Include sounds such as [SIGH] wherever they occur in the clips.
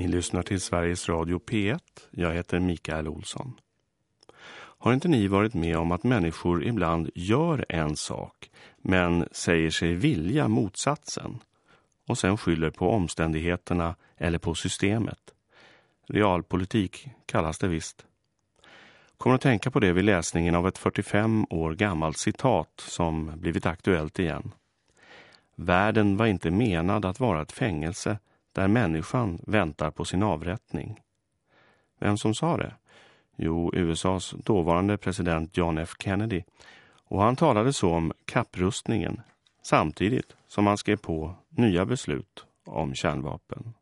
Ni lyssnar till Sveriges Radio P1. Jag heter Mikael Olsson. Har inte ni varit med om att människor ibland gör en sak men säger sig vilja motsatsen och sen skyller på omständigheterna eller på systemet? Realpolitik kallas det visst. Kommer att tänka på det vid läsningen av ett 45 år gammalt citat som blivit aktuellt igen. Världen var inte menad att vara ett fängelse där människan väntar på sin avrättning. Vem som sa det? Jo, USAs dåvarande president John F. Kennedy. Och han talade så om kapprustningen samtidigt som han skrev på nya beslut om kärnvapen.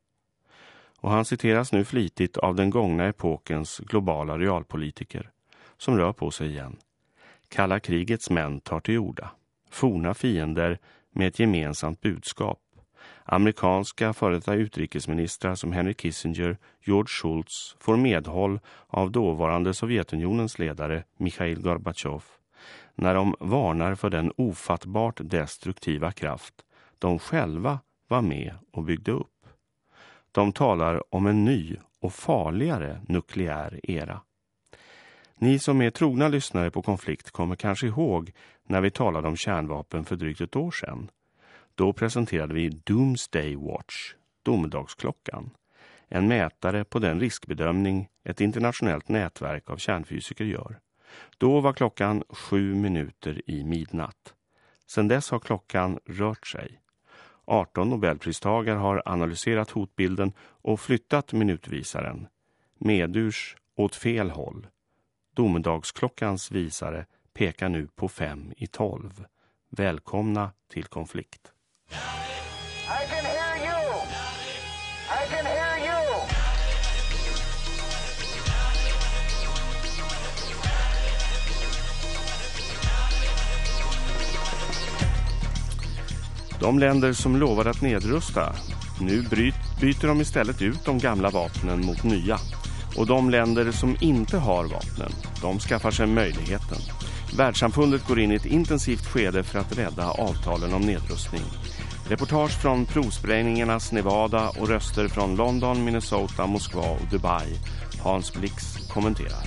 Och han citeras nu flitigt av den gångna epokens globala realpolitiker som rör på sig igen. Kalla krigets män tar till orda. Forna fiender med ett gemensamt budskap. Amerikanska före utrikesministrar som Henry Kissinger, George Shultz får medhåll av dåvarande Sovjetunionens ledare Mikhail Gorbachev när de varnar för den ofattbart destruktiva kraft de själva var med och byggde upp. De talar om en ny och farligare nukleär era. Ni som är trogna lyssnare på konflikt kommer kanske ihåg när vi talade om kärnvapen för drygt ett år sedan. Då presenterade vi Doomsday Watch, domedagsklockan. En mätare på den riskbedömning ett internationellt nätverk av kärnfysiker gör. Då var klockan sju minuter i midnatt. Sedan dess har klockan rört sig. 18 Nobelpristagare har analyserat hotbilden och flyttat minutvisaren. Medurs åt fel håll. Domedagsklockans visare pekar nu på fem i tolv. Välkomna till konflikt. I can hear you. I can hear you. De länder som lovade att nedrusta, nu byter de istället ut de gamla vapnen mot nya. Och de länder som inte har vapnen, de skaffar sig möjligheten. Världssamfundet går in i ett intensivt skede för att rädda avtalen om nedrustning. Reportage från provsprängningarnas Nevada och röster från London, Minnesota, Moskva och Dubai. Hans Blix kommenterar.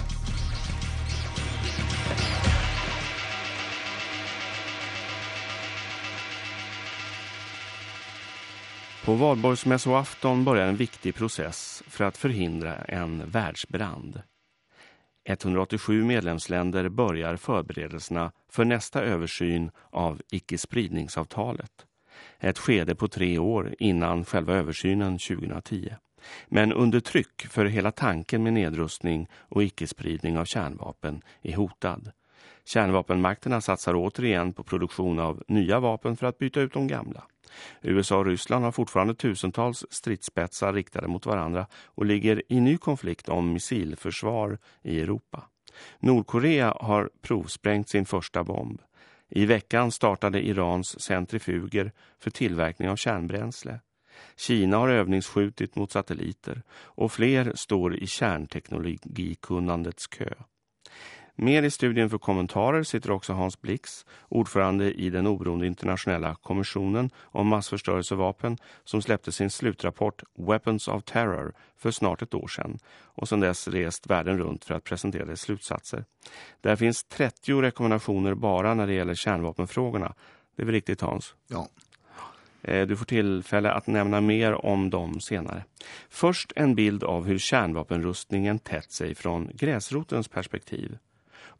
På valborgsmässoafton börjar en viktig process för att förhindra en världsbrand. 187 medlemsländer börjar förberedelserna för nästa översyn av icke-spridningsavtalet. Ett skede på tre år innan själva översynen 2010. Men under tryck för hela tanken med nedrustning och icke-spridning av kärnvapen är hotad. Kärnvapenmakterna satsar återigen på produktion av nya vapen för att byta ut de gamla. USA och Ryssland har fortfarande tusentals stridsspetsar riktade mot varandra och ligger i ny konflikt om missilförsvar i Europa. Nordkorea har provsprängt sin första bomb. I veckan startade Irans centrifuger för tillverkning av kärnbränsle. Kina har övningsskjutit mot satelliter och fler står i kärnteknologikunnandets kö. Med i studien för kommentarer sitter också Hans Blix, ordförande i den oberoende internationella kommissionen om massförstörelsevapen som släppte sin slutrapport Weapons of Terror för snart ett år sedan och sedan dess rest världen runt för att presentera dess slutsatser. Där finns 30 rekommendationer bara när det gäller kärnvapenfrågorna. Det är väl riktigt Hans? Ja. Eh, du får tillfälle att nämna mer om dem senare. Först en bild av hur kärnvapenrustningen tätt sig från gräsrotens perspektiv.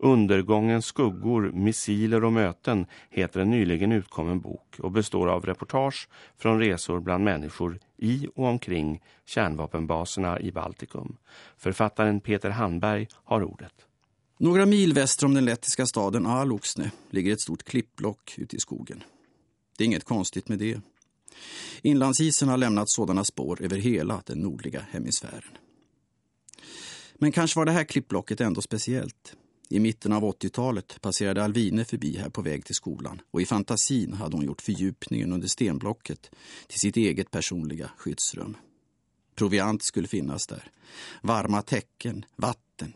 Undergångens skuggor, missiler och möten heter en nyligen utkommen bok och består av reportage från resor bland människor i och omkring kärnvapenbaserna i Baltikum. Författaren Peter Handberg har ordet. Några mil väster om den lettiska staden Aluxne ligger ett stort klippblock ute i skogen. Det är inget konstigt med det. Inlandsisen har lämnat sådana spår över hela den nordliga hemisfären. Men kanske var det här klippblocket ändå speciellt. I mitten av 80-talet passerade Alvine förbi här på väg till skolan och i fantasin hade hon gjort fördjupningen under stenblocket till sitt eget personliga skyddsrum. Proviant skulle finnas där. Varma täcken, vatten.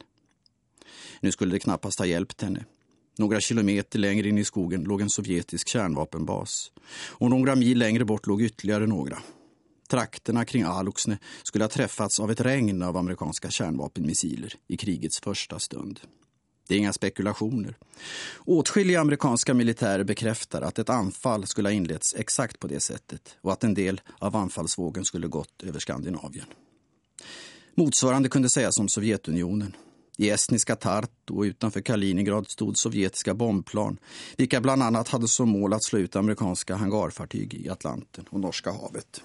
Nu skulle det knappast ha hjälpt henne. Några kilometer längre in i skogen låg en sovjetisk kärnvapenbas och några mil längre bort låg ytterligare några. Trakterna kring Aluxne skulle ha träffats av ett regn av amerikanska kärnvapenmissiler i krigets första stund. Det är inga spekulationer. Åtskilliga amerikanska militärer bekräftar att ett anfall skulle ha inletts exakt på det sättet och att en del av anfallsvågen skulle gått över Skandinavien. Motsvarande kunde sägas om Sovjetunionen. I estniska Tartu och utanför Kaliningrad stod sovjetiska bombplan, vilka bland annat hade som mål att slå ut amerikanska hangarfartyg i Atlanten och Norska havet.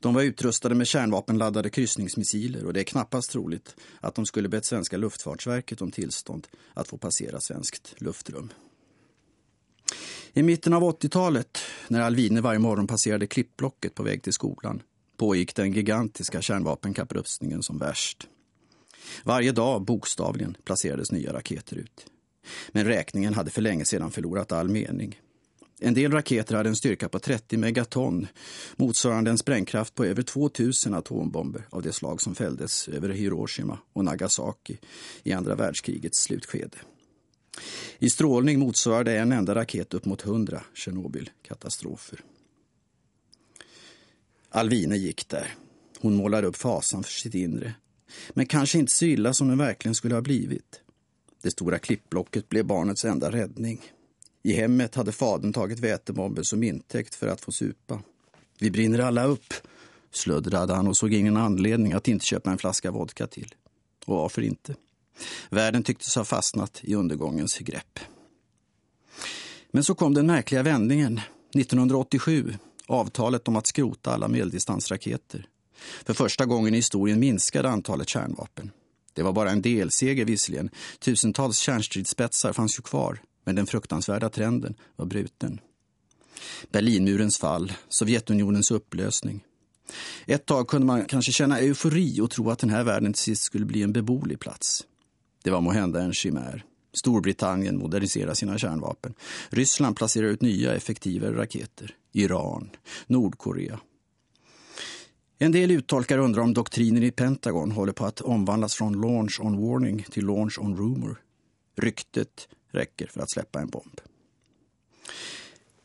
De var utrustade med kärnvapenladdade kryssningsmissiler och det är knappast troligt att de skulle bett svenska luftfartsverket om tillstånd att få passera svenskt luftrum. I mitten av 80-talet, när Alvine varje morgon passerade klippblocket på väg till skolan, pågick den gigantiska kärnvapenkapprustningen som värst. Varje dag, bokstavligen, placerades nya raketer ut. Men räkningen hade för länge sedan förlorat all mening. En del raketer hade en styrka på 30 megaton, motsvarande en sprängkraft på över 2000 atombomber av det slag som fälldes över Hiroshima och Nagasaki i andra världskrigets slutskede. I strålning motsvarade en enda raket upp mot 100 Tjernobyl-katastrofer. Alvine gick där. Hon målar upp fasan för sitt inre. Men kanske inte så illa som den verkligen skulle ha blivit. Det stora klippblocket blev barnets enda räddning. I hemmet hade fadern tagit vätebomber som intäkt för att få supa. Vi brinner alla upp, slöddrade han och såg ingen anledning att inte köpa en flaska vodka till. Och varför inte? Världen tycktes ha fastnat i undergångens grepp. Men så kom den märkliga vändningen. 1987, avtalet om att skrota alla medeldistansraketer. För första gången i historien minskade antalet kärnvapen. Det var bara en delseger visserligen. Tusentals kärnstridsspetsar fanns ju kvar men den fruktansvärda trenden var bruten. Berlinmurens fall, Sovjetunionens upplösning. Ett tag kunde man kanske känna eufori och tro att den här världen till sist skulle bli en beboelig plats. Det var måhända en chimär. Storbritannien moderniserar sina kärnvapen. Ryssland placerar ut nya effektivare raketer. Iran, Nordkorea. En del uttolkare undrar om doktrinen i Pentagon håller på att omvandlas från launch on warning till launch on rumor. Ryktet räcker för att släppa en bomb.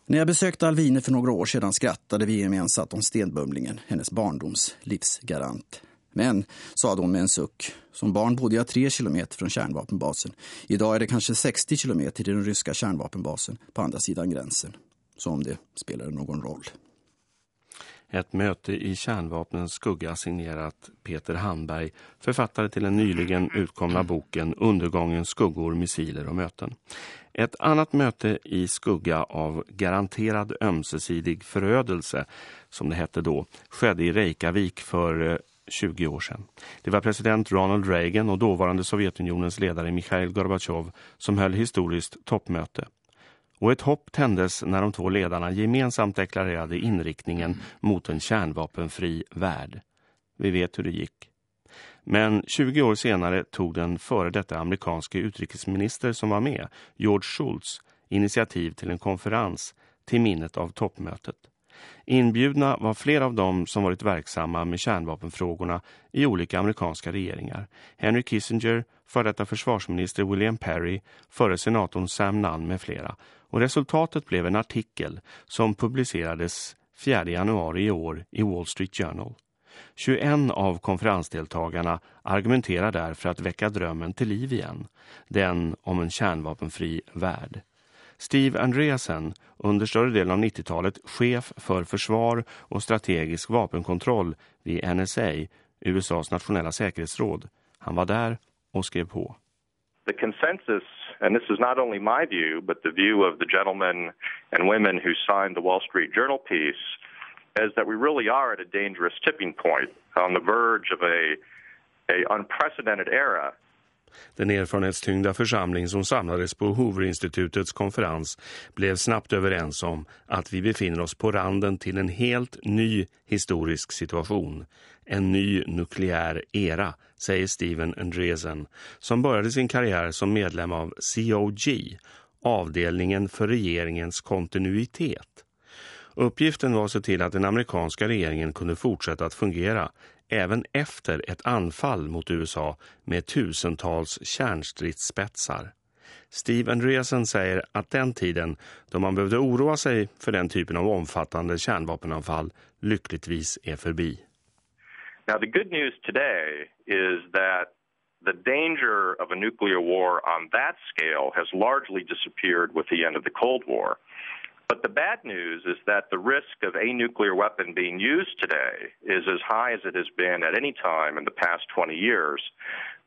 När jag besökte Alvine för några år sedan skrattade vi gemensamt om stenbumlingen, hennes barndoms livsgarant. Men, sade hon med en suck, som barn bodde jag tre kilometer från kärnvapenbasen. Idag är det kanske 60 kilometer till den ryska kärnvapenbasen på andra sidan gränsen. Så om det spelar någon roll. Ett möte i kärnvapnens skugga signerat Peter Handberg, författare till den nyligen utkomna boken Undergångens skuggor, missiler och möten. Ett annat möte i skugga av garanterad ömsesidig förödelse, som det hette då, skedde i Reykjavik för eh, 20 år sedan. Det var president Ronald Reagan och dåvarande Sovjetunionens ledare Mikhail Gorbachev som höll historiskt toppmöte och ett hopp tändes när de två ledarna gemensamt deklarerade inriktningen mot en kärnvapenfri värld. Vi vet hur det gick. Men 20 år senare tog den före detta amerikanske utrikesminister som var med, George Schultz initiativ till en konferens till minnet av toppmötet. Inbjudna var flera av dem som varit verksamma med kärnvapenfrågorna i olika amerikanska regeringar. Henry Kissinger, före detta försvarsminister William Perry, före senatorn Sam Nunn med flera och resultatet blev en artikel som publicerades 4 januari i år i Wall Street Journal. 21 av konferensdeltagarna argumenterar där för att väcka drömmen till liv igen, den om en kärnvapenfri värld. Steve Andreasen, under större delen av 90-talet chef för försvar och strategisk vapenkontroll vid NSA, USAs nationella säkerhetsråd. Han var där och skrev på. The consensus and this is not only my view, but the view of the gentlemen and women who signed the Wall Street Journal piece, is that we really are at a dangerous tipping point on the verge of a, a unprecedented era. Den erfarenhetstyngda församling som samlades på Hoverinstitutets konferens blev snabbt överens om att vi befinner oss på randen till en helt ny historisk situation. En ny nukleär era säger Steven Andresen, som började sin karriär som medlem av COG, avdelningen för regeringens kontinuitet. Uppgiften var att se till att den amerikanska regeringen kunde fortsätta att fungera även efter ett anfall mot USA med tusentals kärnstridsspetsar. Steve Andreasen säger att den tiden då man behövde oroa sig för den typen av omfattande kärnvapenanfall lyckligtvis är förbi. Now the good news today is that the danger of a nuclear war on that scale has largely disappeared with the end of the Cold War. But the bad news is that the risk of a nuclear weapon being used today is as high as it has been at any time in the past 20 years.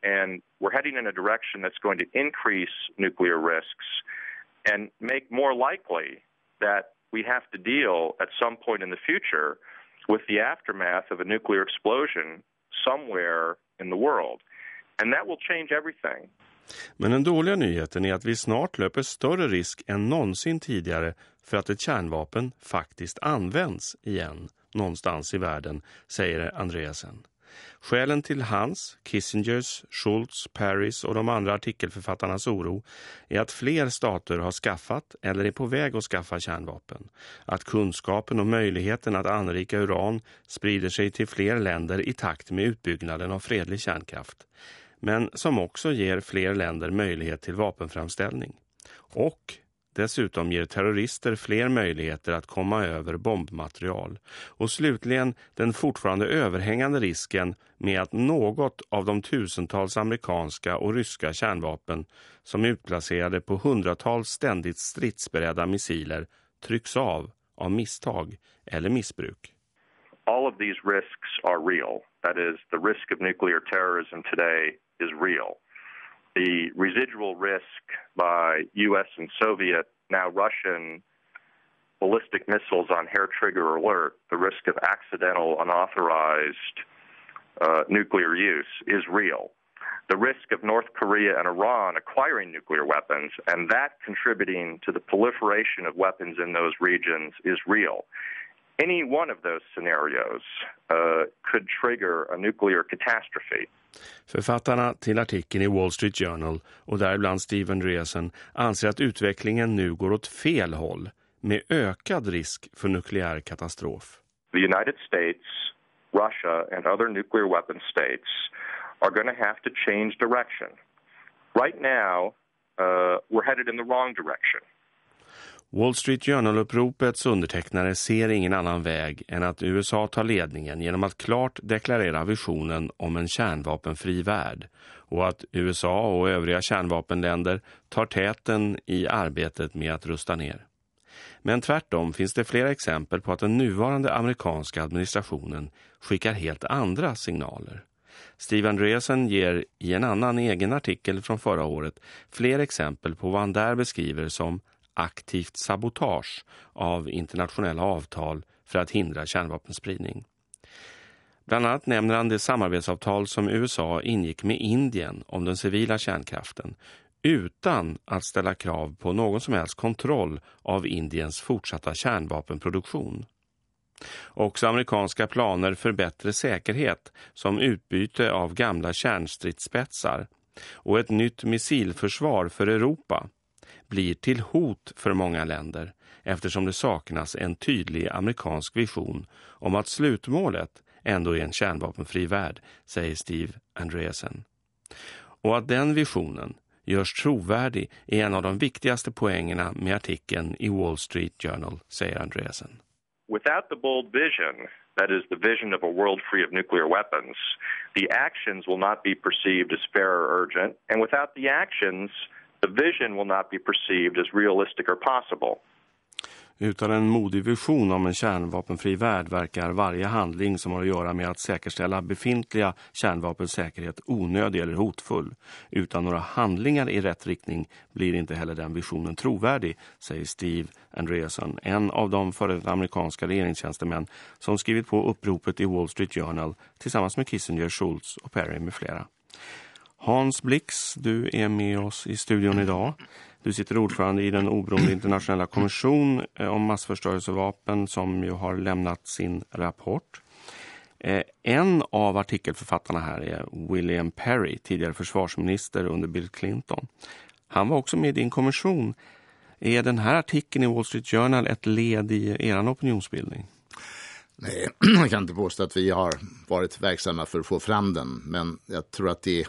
And we're heading in a direction that's going to increase nuclear risks and make more likely that we have to deal at some point in the future with the aftermath of a nuclear explosion somewhere in the world. And that will change everything. Men den dåliga nyheten är att vi snart löper större risk än någonsin tidigare för att ett kärnvapen faktiskt används igen någonstans i världen, säger Andreasen. Skälen till hans, Kissingers, Schultz, Paris och de andra artikelförfattarnas oro är att fler stater har skaffat eller är på väg att skaffa kärnvapen. Att kunskapen och möjligheten att anrika uran sprider sig till fler länder i takt med utbyggnaden av fredlig kärnkraft men som också ger fler länder möjlighet till vapenframställning. Och dessutom ger terrorister fler möjligheter att komma över bombmaterial. Och slutligen den fortfarande överhängande risken med att något av de tusentals amerikanska och ryska kärnvapen som är utplacerade på hundratals ständigt stridsberedda missiler trycks av av misstag eller missbruk. All of these risks are real. That is, the risk of nuclear terrorism today is real. The residual risk by U.S. and Soviet, now Russian, ballistic missiles on hair trigger alert, the risk of accidental, unauthorized uh, nuclear use is real. The risk of North Korea and Iran acquiring nuclear weapons and that contributing to the proliferation of weapons in those regions is real. Any one of those scenarios uh, could trigger a nuclear catastrophe. Författarna till artikeln i Wall Street Journal och däribland Stephen Dreesen anser att utvecklingen nu går åt fel håll med ökad risk för nukleär katastrof. The United States, Russia and other nuclear weapon states are going to have to change direction. Right now, uh, we're headed in the wrong direction. Wall Street Journal-uppropets undertecknare ser ingen annan väg än att USA tar ledningen genom att klart deklarera visionen om en kärnvapenfri värld och att USA och övriga kärnvapenländer tar täten i arbetet med att rusta ner. Men tvärtom finns det flera exempel på att den nuvarande amerikanska administrationen skickar helt andra signaler. Steve Andreasen ger i en annan egen artikel från förra året fler exempel på vad han där beskriver som aktivt sabotage av internationella avtal för att hindra kärnvapenspridning. Bland annat nämner han det samarbetsavtal som USA ingick med Indien om den civila kärnkraften utan att ställa krav på någon som helst kontroll av Indiens fortsatta kärnvapenproduktion. Också amerikanska planer för bättre säkerhet som utbyte av gamla kärnstridsspetsar och ett nytt missilförsvar för Europa blir till hot för många länder eftersom det saknas en tydlig amerikansk vision om att slutmålet ändå är en kärnvapenfri värld, säger Steve Andreasen. Och att den visionen görs trovärdig är en av de viktigaste poängerna med artikeln i Wall Street Journal, säger Andreasen. Without the bold vision, that is the vision of a world free of nuclear weapons, the actions will not be perceived as fair or urgent, and without the actions, the vision will not be perceived as realistic or possible. Utan en modig vision om en kärnvapenfri värld verkar varje handling som har att göra med att säkerställa befintliga kärnvapensäkerhet onödig eller hotfull. Utan några handlingar i rätt riktning blir inte heller den visionen trovärdig, säger Steve Andreasson, en av de före amerikanska regeringstjänstemän som skrivit på uppropet i Wall Street Journal tillsammans med Kissinger, Schultz och Perry med flera. Hans Blix, du är med oss i studion idag. Du sitter ordförande i den oberoende internationella kommission eh, om massförstörelsevapen som ju har lämnat sin rapport. Eh, en av artikelförfattarna här är William Perry, tidigare försvarsminister under Bill Clinton. Han var också med i din kommission. Är den här artikeln i Wall Street Journal ett led i er opinionsbildning? Nej, [CLEARS THROAT] jag kan inte påstå att vi har varit verksamma för att få fram den. Men jag tror att det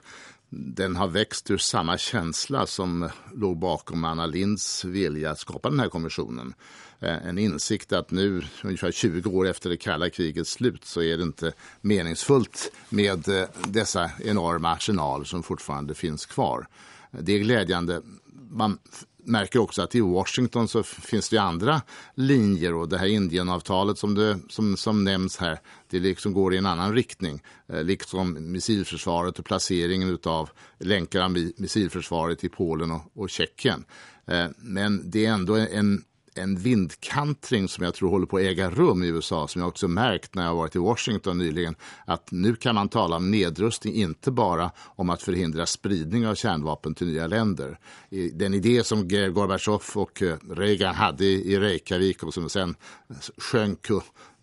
den har växt ur samma känsla som låg bakom Anna Linds vilja att skapa den här kommissionen. Eh, en insikt att nu, ungefär 20 år efter det kalla krigets slut, så är det inte meningsfullt med eh, dessa enorma arsenaler som fortfarande finns kvar. Det är glädjande. Man märker också att i Washington så finns det andra linjer och det här Indienavtalet som, det, som, som nämns här, det liksom går i en annan riktning. Eh, liksom missilförsvaret och placeringen av länkar av missilförsvaret i Polen och, och Tjeckien. Eh, men det är ändå en en vindkantring som jag tror håller på att äga rum i USA, som jag också märkt när jag varit i Washington nyligen, att nu kan man tala om nedrustning, inte bara om att förhindra spridning av kärnvapen till nya länder. Den idé som Gorbachev och eh, Reagan hade i Reykjavik och som sen sjönk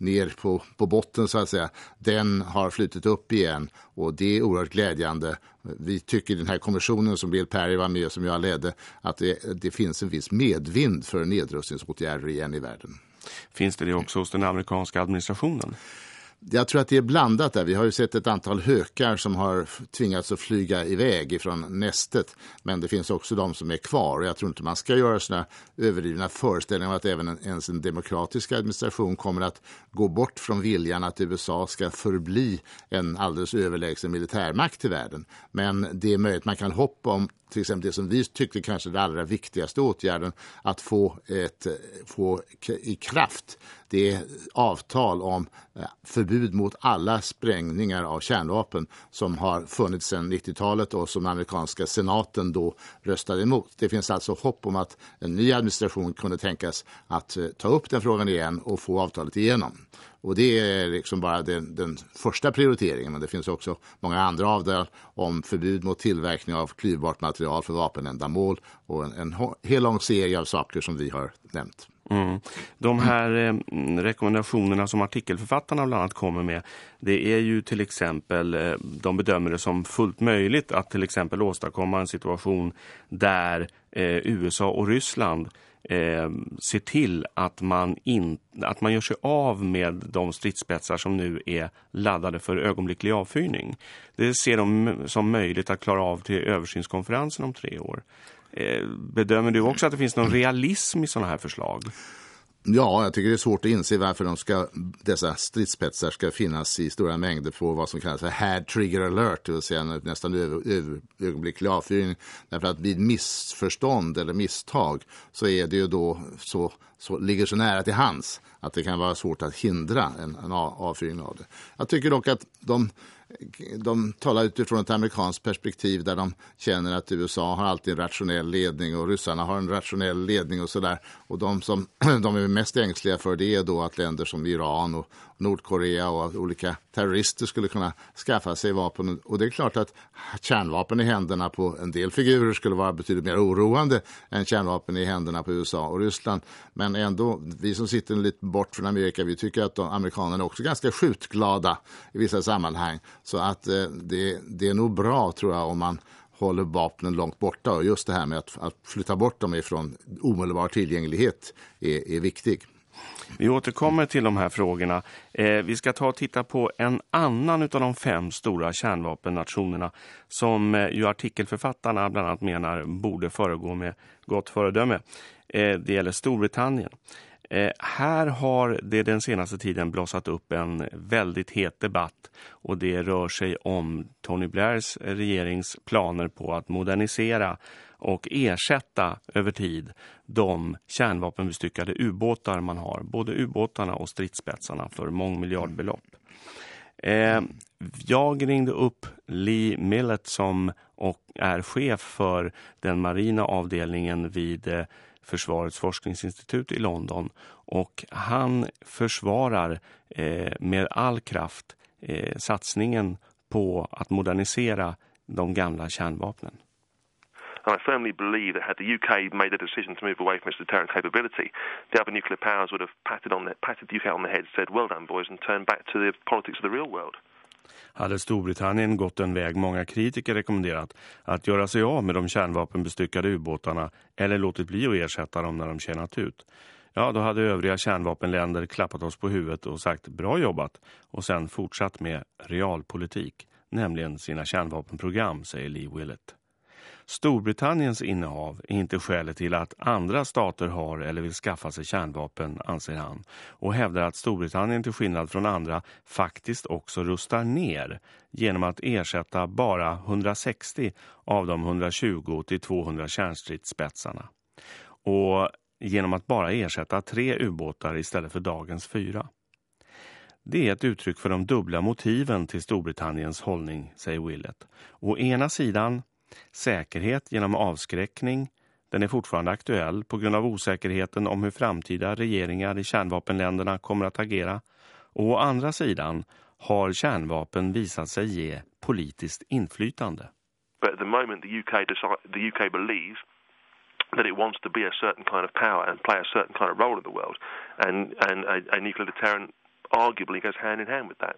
ner på, på botten så att säga, den har flyttat upp igen och det är oerhört glädjande. Vi tycker i den här kommissionen som Bill Perry var med som jag ledde att det, det finns en viss medvind för nedrustningsåtgärder igen i världen. Finns det det också hos den amerikanska administrationen? Jag tror att det är blandat där. Vi har ju sett ett antal hökar som har tvingats att flyga iväg ifrån nästet. Men det finns också de som är kvar. Jag tror inte man ska göra såna överdrivna föreställningar om att även en, ens en demokratisk administration kommer att gå bort från viljan att USA ska förbli en alldeles överlägsen militärmakt i världen. Men det är möjligt man kan hoppa om till exempel det som vi tyckte kanske den allra viktigaste åtgärden att få, ett, eh, få i kraft det avtal om eh, förbud mot alla sprängningar av kärnvapen som har funnits sedan 90-talet och som amerikanska senaten då röstade emot. Det finns alltså hopp om att en ny administration kunde tänkas att eh, ta upp den frågan igen och få avtalet igenom. Och det är liksom bara den, den, första prioriteringen. Men det finns också många andra avtal om förbud mot tillverkning av klyvbart material för vapenändamål och en, en hel lång serie av saker som vi har nämnt. Mm. De här eh, rekommendationerna som artikelförfattarna bland annat kommer med det är ju till exempel eh, de bedömer det som fullt möjligt att till exempel åstadkomma en situation där eh, USA och Ryssland eh, ser till att man, in, att man gör sig av med de stridsspetsar som nu är laddade för ögonblicklig avfyrning. Det ser de som möjligt att klara av till översynskonferensen om tre år. Eh, bedömer du också att det finns någon realism i sådana här förslag? Ja, jag tycker det är svårt att inse varför de ska, dessa stridsspetsar ska finnas i stora mängder på vad som kallas för had trigger alert, det vill säga nästan över, över, ögonblicklig avfyrning. Därför att vid missförstånd eller misstag så är det ju då så, så ligger så nära till hands att det kan vara svårt att hindra en, en avfyrning av det. Jag tycker dock att de de talar utifrån ett amerikanskt perspektiv där de känner att USA har alltid en rationell ledning och ryssarna har en rationell ledning och sådär. Och de som [CLEARS THROAT] de är mest ängsliga för det är då att länder som Iran och Nordkorea och olika terrorister skulle kunna skaffa sig vapen. Och det är klart att kärnvapen i händerna på en del figurer skulle vara betydligt mer oroande än kärnvapen i händerna på USA och Ryssland. Men ändå, vi som sitter lite bort från Amerika, vi tycker att de, amerikanerna är också ganska skjutglada i vissa sammanhang. Så att eh, det, det är nog bra tror jag om man håller vapnen långt borta. Och just det här med att, att flytta bort dem ifrån omedelbar tillgänglighet är, är viktig. Vi återkommer till de här frågorna. Eh, vi ska ta och titta på en annan av de fem stora kärnvapennationerna som eh, ju artikelförfattarna bland annat menar borde föregå med gott föredöme. Eh, det gäller Storbritannien. Eh, här har det den senaste tiden blossat upp en väldigt het debatt och det rör sig om Tony Blairs regerings planer på att modernisera och ersätta över tid de kärnvapenbestyckade ubåtar man har. Både ubåtarna och stridsspetsarna för mångmiljardbelopp. Eh, jag ringde upp Lee Millett som och är chef för den marina avdelningen vid eh, Försvarets forskningsinstitut i London och han försvarar eh, med all kraft eh, satsningen på att modernisera de gamla kärnvapnen. And I firmly believe that had the UK made the decision to move away from its deterrent capability, the other nuclear powers would have patted, on the, patted the UK on the head, said, well done boys, and turned back to the politics of the real world. Hade Storbritannien gått en väg många kritiker rekommenderat att göra sig av med de kärnvapenbestyckade ubåtarna eller låtit bli att ersätta dem när de tjänat ut. Ja, då hade övriga kärnvapenländer klappat oss på huvudet och sagt bra jobbat och sen fortsatt med realpolitik nämligen sina kärnvapenprogram, säger Lee Willett. Storbritanniens innehav är inte skälet till att andra stater har eller vill skaffa sig kärnvapen, anser han, och hävdar att Storbritannien till skillnad från andra faktiskt också rustar ner genom att ersätta bara 160 av de 120 till 200 kärnstridsspetsarna. Och genom att bara ersätta tre ubåtar istället för dagens fyra. Det är ett uttryck för de dubbla motiven till Storbritanniens hållning, säger Willett. Å ena sidan säkerhet genom avskräckning. Den är fortfarande aktuell på grund av osäkerheten om hur framtida regeringar i kärnvapenländerna kommer att agera. Och å andra sidan har kärnvapen visat sig ge politiskt inflytande. But at the moment the UK, the UK believes that it wants to be a certain kind of power and play a certain kind of role in the world. And, and a, a nuclear deterrent arguably goes hand in hand with that.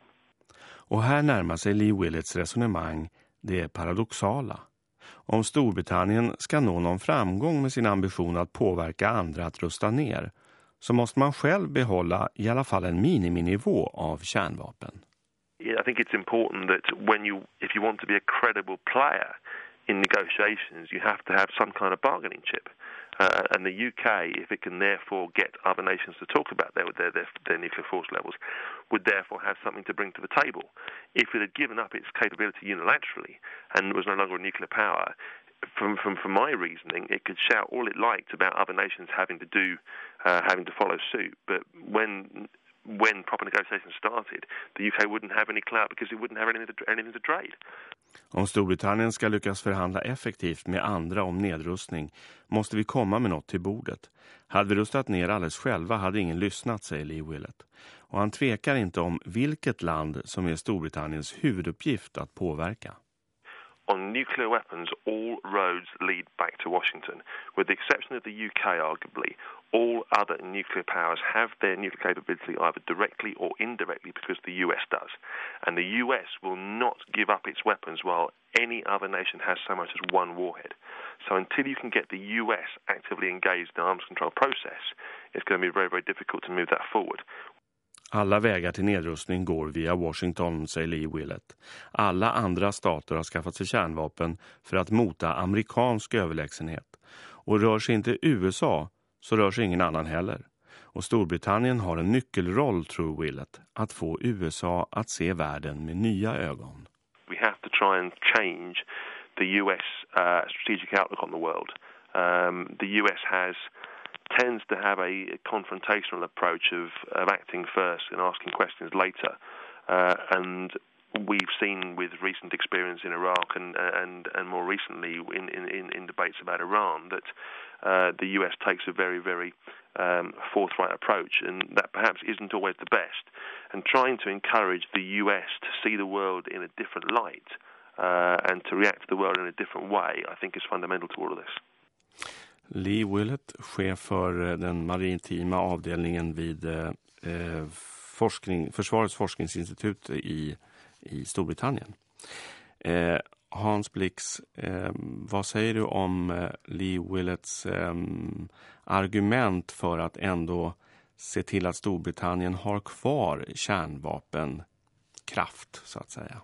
Och här närmar sig Lee Willets resonemang det paradoxala. Om Storbritannien ska nå någon framgång med sin ambition att påverka andra att rusta ner så måste man själv behålla i alla fall en miniminivå av kärnvapen. I think it's important that when you if you want to be a credible player in negotiations you have to have some kind of bargaining chip. Uh, and the UK, if it can therefore get other nations to talk about their, their, their, their, nuclear force levels, would therefore have something to bring to the table. If it had given up its capability unilaterally and was no longer a nuclear power, from, from, from my reasoning, it could shout all it liked about other nations having to do, uh, having to follow suit. But when when proper negotiations started, the UK wouldn't have any clout because it wouldn't have anything to, anything to trade. Om Storbritannien ska lyckas förhandla effektivt med andra om nedrustning måste vi komma med något till bordet. Hade vi rustat ner alldeles själva hade ingen lyssnat, säger Lee Willett. Och han tvekar inte om vilket land som är Storbritanniens huvuduppgift att påverka. on nuclear weapons, all roads lead back to Washington. With the exception of the UK, arguably, all other nuclear powers have their nuclear capability either directly or indirectly because the US does. And the US will not give up its weapons while any other nation has so much as one warhead. So until you can get the US actively engaged in the arms control process, it's going to be very, very difficult to move that forward. Alla vägar till nedrustning går via Washington, säger Lee Willett. Alla andra stater har skaffat sig kärnvapen för att mota amerikansk överlägsenhet. Och rör sig inte USA så rör sig ingen annan heller. Och Storbritannien har en nyckelroll, tror Willett, att få USA att se världen med nya ögon. We have to try and change the US uh, strategic outlook on the world. Um, the US has tends to have a confrontational approach of, of acting first and asking questions later. Uh, and we've seen with recent experience in Iraq and and, and more recently in, in, in debates about Iran that uh, the US takes a very, very um, forthright approach, and that perhaps isn't always the best. And trying to encourage the US to see the world in a different light uh, and to react to the world in a different way, I think is fundamental to all of this. Lee Willett, chef för uh, den maritima avdelningen vid eh, forskning, Försvarets forskningsinstitut i, i Storbritannien. Eh, Hans Blix, eh, vad säger du om eh, Lee eh, argument för att ändå se till att Storbritannien har kvar kärnvapenkraft så att säga?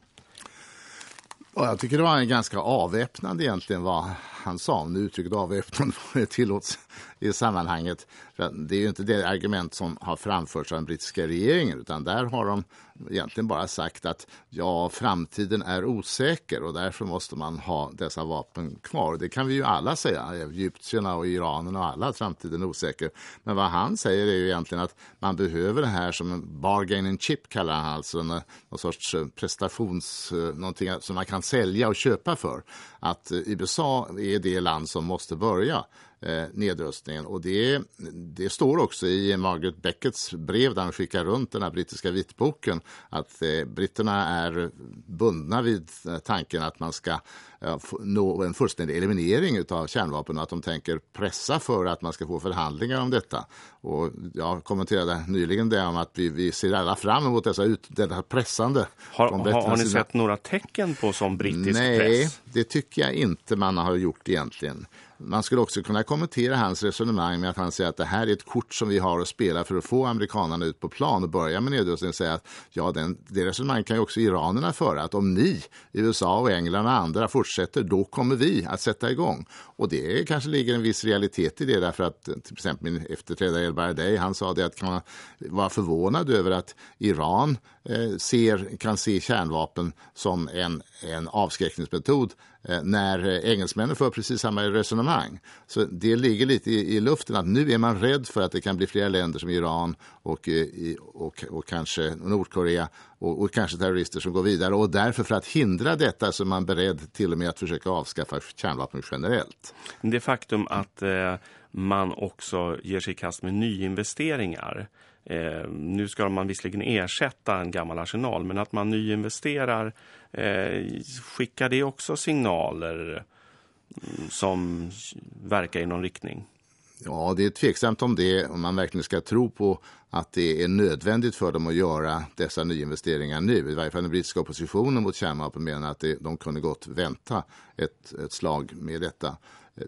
Och jag tycker det var ganska avväpnande egentligen vad han sa, om uttrycket avväpnande [LAUGHS] tillåts i sammanhanget. Det är ju inte det argument som har framförts av den brittiska regeringen utan där har de egentligen bara sagt att ja, framtiden är osäker och därför måste man ha dessa vapen kvar. Det kan vi ju alla säga, egyptierna och iranerna och alla, att framtiden är osäker. Men vad han säger är ju egentligen att man behöver det här som en bargain and chip kallar han alltså, en, någon sorts eh, prestations, eh, någonting som man kan sälja och köpa för. Att eh, USA är det land som måste börja eh, nedrustningen. Och det, det står också i Margaret Becketts brev där han skickar runt den här brittiska vitboken att eh, britterna är bundna vid eh, tanken att man ska nå en fullständig eliminering av kärnvapen och att de tänker pressa för att man ska få förhandlingar om detta. Och jag kommenterade nyligen det om att vi, vi ser alla fram emot dessa ut, detta pressande. Har, har, har ni sett några tecken på som brittisk Nej, press? Nej, det tycker jag inte man har gjort egentligen. Man skulle också kunna kommentera hans resonemang med att han säger att det här är ett kort som vi har att spela för att få amerikanerna ut på plan och börja med nedrustning och säga att ja, den, det resonemang kan ju också iranerna föra att om ni, USA och England och andra fortsätter, då kommer vi att sätta igång. Och det kanske ligger en viss realitet i det därför att till exempel min efterträdare El Baradei, han sa det att kan man vara förvånad över att Iran eh, ser, kan se kärnvapen som en, en avskräckningsmetod Eh, när eh, engelsmännen för precis samma resonemang. Så det ligger lite i, i, luften att nu är man rädd för att det kan bli flera länder som Iran och, eh, och, och kanske Nordkorea och, och, kanske terrorister som går vidare. Och därför för att hindra detta så är man beredd till och med att försöka avskaffa kärnvapen generellt. Det faktum att eh, man också ger sig i kast med nyinvesteringar Eh, nu ska man visserligen ersätta en gammal arsenal men att man nyinvesterar Eh, skickar det också signaler mm, som verkar i någon riktning? Ja, det är tveksamt om det, om man verkligen ska tro på att det är nödvändigt för dem att göra dessa nyinvesteringar nu. I varje fall den brittiska oppositionen mot kärnvapen menar att det, de kunde gott vänta ett, ett slag med detta.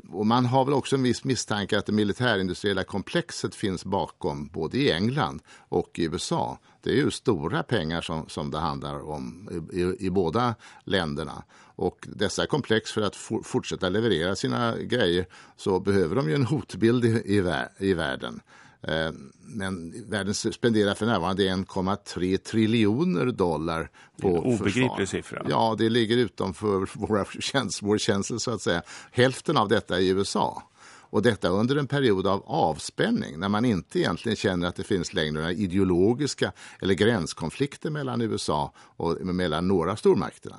Och man har väl också en viss misstanke att det militärindustriella komplexet finns bakom både i England och i USA. Det är ju stora pengar som, som det handlar om i, i båda länderna. Och dessa komplex för att for, fortsätta leverera sina grejer så behöver de ju en hotbild i, i, i världen. Eh, men världen spenderar för närvarande 1,3 triljoner dollar på en obegriplig försvar. siffra. Ja, det ligger utanför våra [LAUGHS] käns vår känsel så att säga. Hälften av detta i USA. Och detta under en period av avspänning när man inte egentligen känner att det finns längre några ideologiska eller gränskonflikter mellan USA och mellan några stormakterna.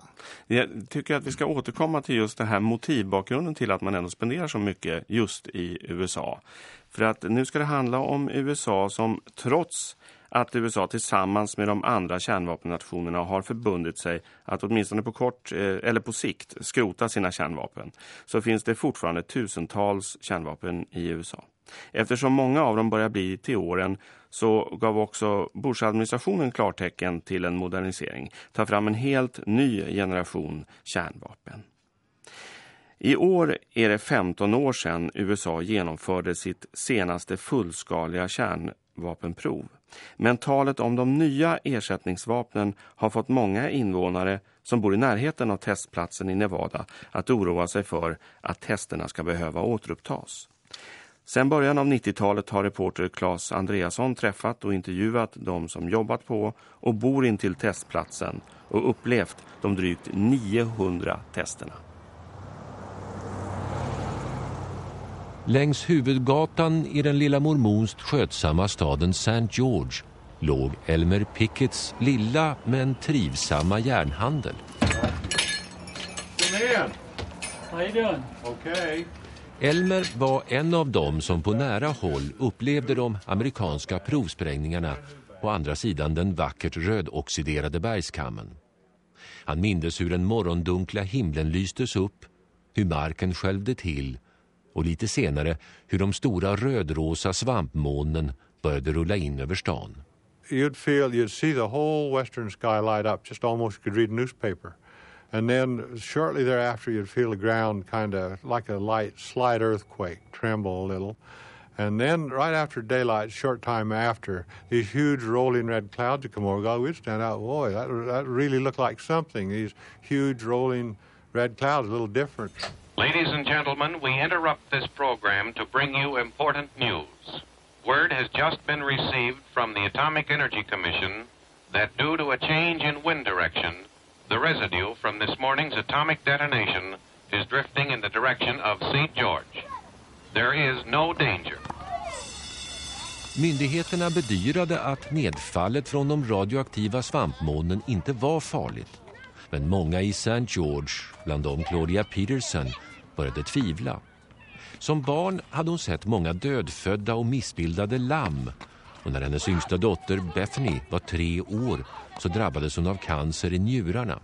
Jag tycker att vi ska återkomma till just det här motivbakgrunden till att man ändå spenderar så mycket just i USA. För att nu ska det handla om USA som trots att USA tillsammans med de andra kärnvapennationerna har förbundit sig att åtminstone på kort eh, eller på sikt skrota sina kärnvapen så finns det fortfarande tusentals kärnvapen i USA. Eftersom många av dem börjar bli till åren så gav också Bush-administrationen klartecken till en modernisering. Ta fram en helt ny generation kärnvapen. I år är det 15 år sedan USA genomförde sitt senaste fullskaliga kärnvapenprov. Men talet om de nya ersättningsvapnen har fått många invånare som bor i närheten av testplatsen i Nevada att oroa sig för att testerna ska behöva återupptas. Sen början av 90-talet har reporter Claes Andreasson träffat och intervjuat de som jobbat på och bor in till testplatsen och upplevt de drygt 900 testerna. Längs huvudgatan i den lilla mormonskt skötsamma staden St. George låg Elmer Pickets lilla men trivsamma järnhandel. Come in. How you doing? Okay. Elmer var en av dem som på nära håll upplevde de amerikanska provsprängningarna på andra sidan den vackert rödoxiderade bergskammen. Han mindes hur den morgondunkla himlen lystes upp, hur marken skälvde till och lite senare hur de stora rödrosa svampmånen började rulla in över stan. You'd feel you'd see the whole western sky light up just almost you could read a newspaper. And then shortly thereafter you'd feel the ground kind of like a light slight earthquake tremble a little. And then right after daylight, short time after, these huge rolling red clouds would come over. God, we'd stand out, boy, that, that really looked like something. These huge rolling red clouds, a little different. Ladies and gentlemen, we interrupt this program to bring you important news. Word has just been received from the Atomic Energy Commission that due to a change in wind direction, the residue from this morning's atomic detonation is drifting in the direction of St. George. There is no danger. Myndigheterna bedyrade att nedfallet från de radioaktiva svampmolnen inte var farligt. Men många i St. George, bland dem Claudia Peterson, började tvivla. Som barn hade hon sett många dödfödda och missbildade lamm och när hennes yngsta dotter Bethany var tre år så drabbades hon av cancer i njurarna.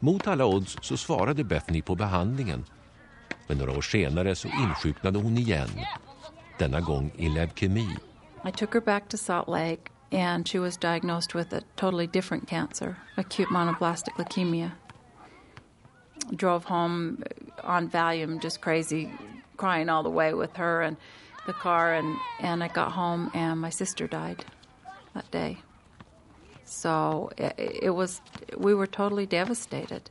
Mot alla odds så svarade Bethany på behandlingen. Men några år senare så insjuknade hon igen. Denna gång i leukemi. I took her back to Salt Lake and she was diagnosed with a totally different cancer, acute monoblastic leukemia. Drove home on Valium, just crazy, crying all the way with her and the car, and, and I got home, and my sister died that day. So it, it was, we were totally devastated.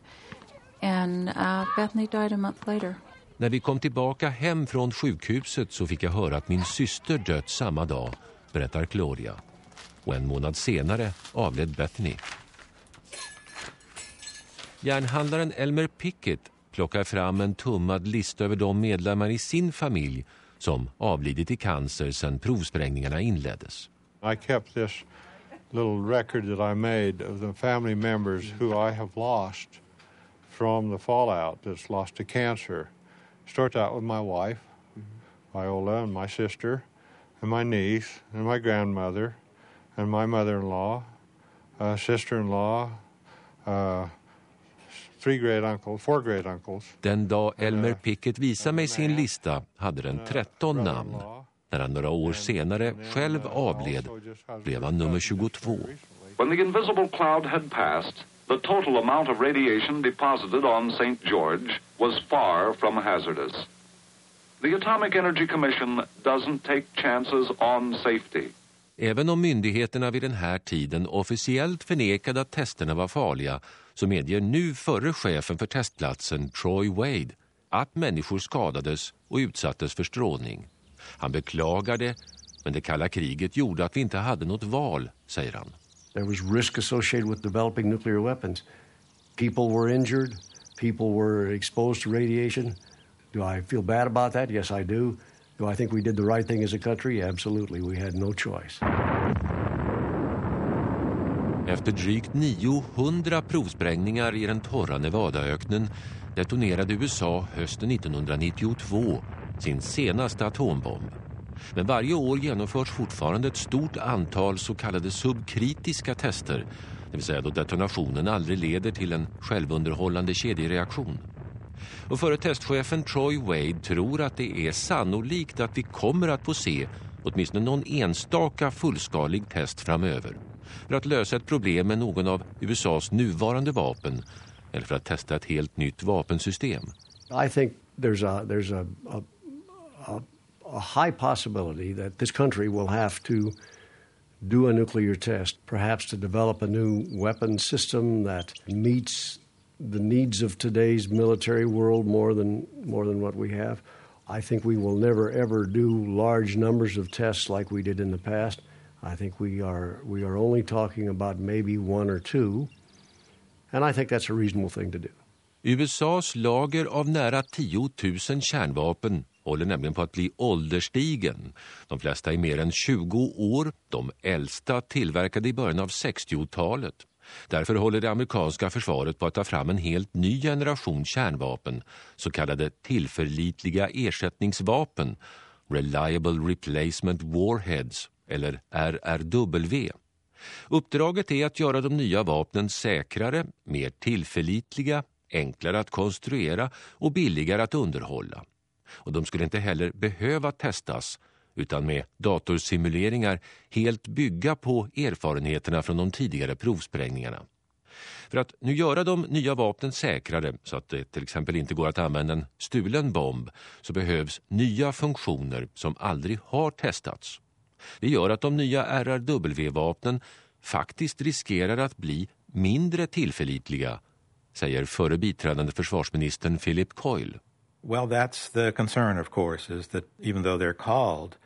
And uh, Bethany died a month later. När vi kom tillbaka hem från sjukhuset så fick jag höra att min syster dött samma dag, berättar Claudia. Och en månad senare avled Bethany. Järnhandlaren Elmer Pickett plockar fram en tummad lista över de medlemmar i sin familj som avlidit i cancer sedan provsprängningarna inleddes. I kept this little record that I made of the family members who I have lost from the fallout that's lost to cancer. Start out with my wife, Viola, and my sister, and my niece, and my grandmother, and my mother-in-law, uh, sister-in-law, uh, three great uncles, four great uncles. Den dag Elmer Pickett visade mig sin lista hade den 13 namn. När han några år senare själv avled blev han nummer 22. When the invisible cloud had passed, the total amount of radiation deposited on St. George was far from hazardous. The Atomic Energy Commission doesn't take chances on safety. Även om myndigheterna vid den här tiden officiellt förnekade att testerna var farliga så medger nu förre chefen för testplatsen Troy Wade att människor skadades och utsattes för strålning. Han beklagar det, men det kalla kriget gjorde att vi inte hade något val, säger han. There was risk associated with developing nuclear weapons. People were injured, people were exposed to radiation. Do I feel bad about that? Yes, I do. Do I think we did the right thing as a country? Absolutely. We had no choice. Efter drygt 900 provsprängningar i den torra Nevadaöknen detonerade USA hösten 1992 sin senaste atombomb. Men varje år genomförs fortfarande ett stort antal så kallade subkritiska tester, det vill säga då detonationen aldrig leder till en självunderhållande kedjereaktion. Och före testchefen Troy Wade tror att det är sannolikt att vi kommer att få se åtminstone någon enstaka fullskalig test framöver för att lösa ett problem med någon av USAs nuvarande vapen eller för att testa ett helt nytt vapensystem. I think there's a there's a, a, a, a high possibility that this country will have to do a nuclear test, perhaps to develop a new weapon system that meets the needs of today's military world more than more than what we have. I think we will never ever do large numbers of tests like we did in the past. I think we are we are only talking about maybe one or two. And I think that's a reasonable thing to do. USAs lager av nära 10 000 kärnvapen håller nämligen på att bli ålderstigen. De flesta är mer än 20 år, de äldsta tillverkade i början av 60-talet. Därför håller det amerikanska försvaret på att ta fram en helt ny generation kärnvapen, så kallade tillförlitliga ersättningsvapen, Reliable Replacement Warheads, eller RRW. Uppdraget är att göra de nya vapnen säkrare, mer tillförlitliga, enklare att konstruera och billigare att underhålla. Och de skulle inte heller behöva testas utan med datorsimuleringar helt bygga på erfarenheterna från de tidigare provsprängningarna. För att nu göra de nya vapnen säkrare så att det till exempel inte går att använda en stulen bomb så behövs nya funktioner som aldrig har testats. Det gör att de nya RRW-vapnen faktiskt riskerar att bli mindre tillförlitliga, säger förre biträdande försvarsministern Philip Coyle. Well, that's the concern, of course, is that even though they're called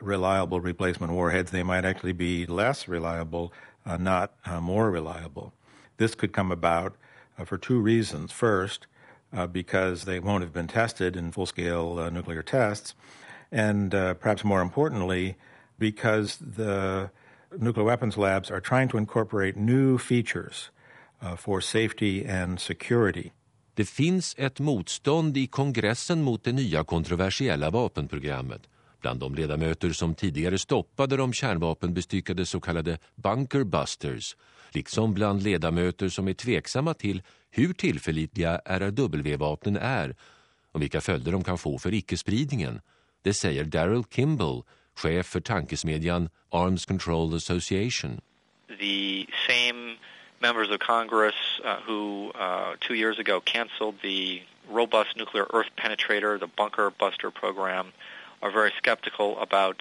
reliable replacement warheads, they might actually be less reliable, uh, not uh, more reliable. This could come about uh, for two reasons. First, uh, because they won't have been tested in full scale uh, nuclear tests, and uh, perhaps more importantly, because the nuclear weapons labs are trying to incorporate new features for safety and security. Det finns ett motstånd i kongressen mot det nya kontroversiella vapenprogrammet bland de ledamöter som tidigare stoppade de kärnvapenbestyckade så kallade bunkerbusters, liksom bland ledamöter som är tveksamma till hur tillförlitliga RRW-vapnen är och vilka följder de kan få för icke-spridningen. Det säger Daryl Kimball, chef för tankesmedjan Arms Control Association. The same members of Congress uh, who uh, two years ago canceled the robust nuclear earth penetrator, the bunker buster program, are very skeptical about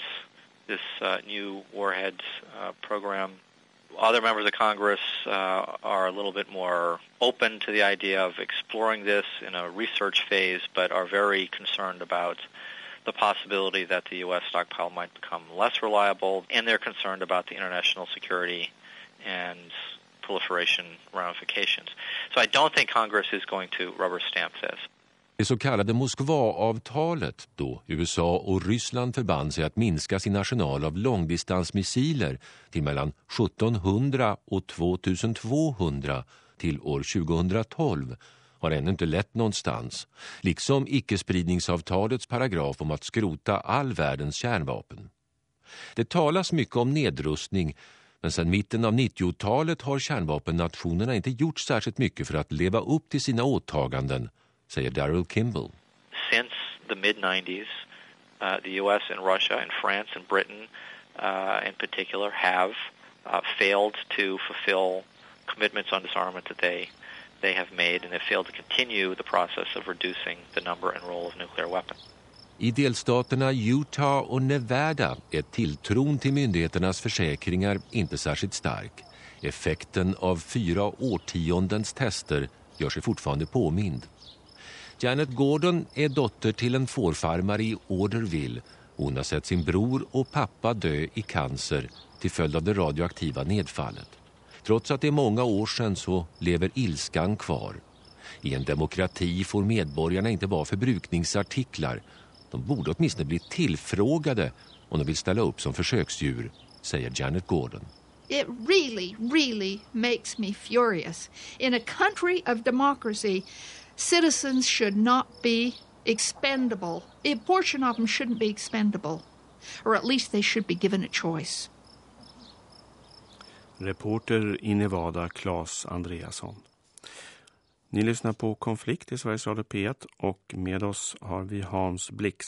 this uh, new warheads uh, program. Other members of Congress uh, are a little bit more open to the idea of exploring this in a research phase, but are very concerned about the possibility that the U.S. stockpile might become less reliable, and they're concerned about the international security and proliferation ramifications. So I don't think Congress is going to rubber stamp this. Det så kallade Moskva-avtalet då USA och Ryssland förband sig att minska sin arsenal av långdistansmissiler till mellan 1700 och 2200 till år 2012 har ännu inte lett någonstans, liksom icke-spridningsavtalets paragraf om att skrota all världens kärnvapen. Det talas mycket om nedrustning, men sedan mitten av 90-talet har kärnvapennationerna inte gjort särskilt mycket för att leva upp till sina åtaganden, säger Daryl Kimball. Since the mid-90s, uh, the US and Russia and France and Britain uh, in particular have uh, failed to fulfill commitments on disarmament that they they have made and have failed to continue the process of reducing the number and role of nuclear weapons. I delstaterna Utah och Nevada är tilltron till myndigheternas försäkringar inte särskilt stark. Effekten av fyra årtiondens tester gör sig fortfarande påmind. Janet Gordon är dotter till en fårfarmare i Orderville. Hon har sett sin bror och pappa dö i cancer till följd av det radioaktiva nedfallet. Trots att det är många år sedan så lever ilskan kvar. I en demokrati får medborgarna inte vara förbrukningsartiklar. De borde åtminstone bli tillfrågade om de vill ställa upp som försöksdjur, säger Janet Gordon. It really, really makes me furious. In a country of democracy, citizens should not be expendable. A portion of them shouldn't be expendable. Or at least they should be given a choice. Reporter i Nevada, Claes Andreasson. Ni lyssnar på Konflikt i Sveriges Radio P1 och med oss har vi Hans Blix.